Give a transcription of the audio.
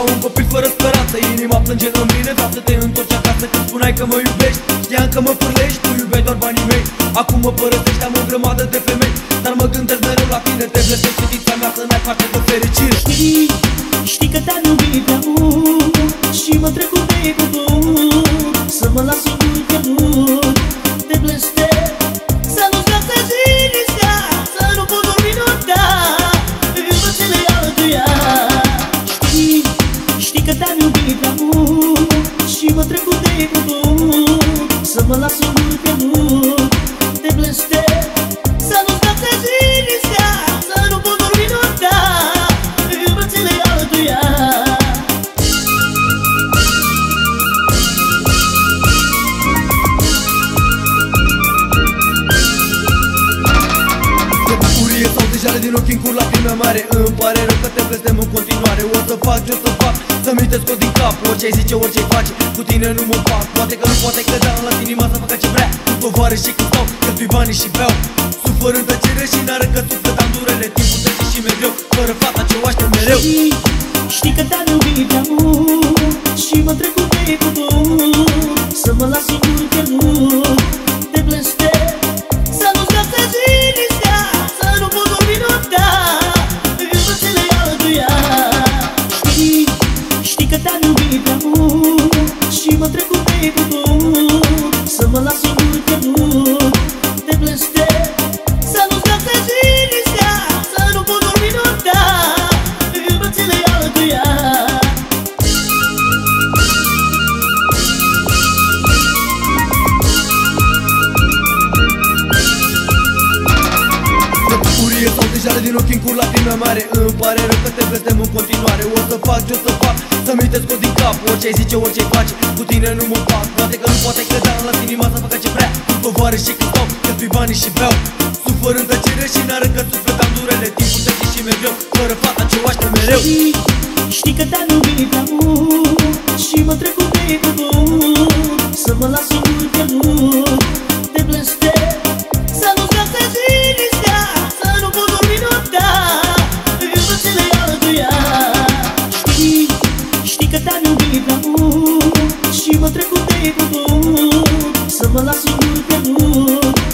ca un copil fără speranță. Inima plânge în mine, vreau să te întorci acasă Când spuneai că mă iubești, știam că mă pârlești Tu iubeai doar banii mei, acum mă părăsești Am o grămadă de femei, dar mă gândesc mereu la tine Te blestesc fetița mea să n-ai parte de fericire. Știi, știi că te-am iubit prea mult Și mă trec cu tine cu tot Să mă las singur pierdut Te te-am iubit prea mult Și mă trec cu tine cu tot Să mă las singur pierdut Te blestesc bucurie sau de jale din ochii încur lacrime mare. Îmi pare rău că te blestem în continuare. O să fac ce o să fac, să-mi te scot din cap. Orice ai zice, orice ai face, cu tine nu mă fac. Poate că nu poate că da, la inima să facă ce vrea. Cu tovară și când stau, cheltui banii și beau. Sufăr în tăcere și n-ară că suflet am durere Timpul trece și mereu, fără fata ce o aștept mereu. Știi, știi că te-am iubit prea mult Și mă trec cu tine cu tot că te-am iubit prea mult Și mă trec cu tine cu tot Să mă las singur pierdut Te bucurie sau de jale din ochii încur lacrime mare. Îmi pare rău că te blestem în continuare. O să fac ce o să fac, să-mi te scot din cap. Orice ai zice, orice ai face, cu tine nu mă fac. Poate că nu poate că da, las inima să facă ce vrea. Cu tovară și când stau, cheltui banii și beau Sufăr în tăcere și n-ară că suflet am durere Timpul trece și mereu, fără fata ce o aștept mereu. Știi, știi că te-am iubit prea mult Și mă trec cu tine cu tot. Să mă las singur pierdut te-am Și mă trec cu te cu Să mă las un pierdut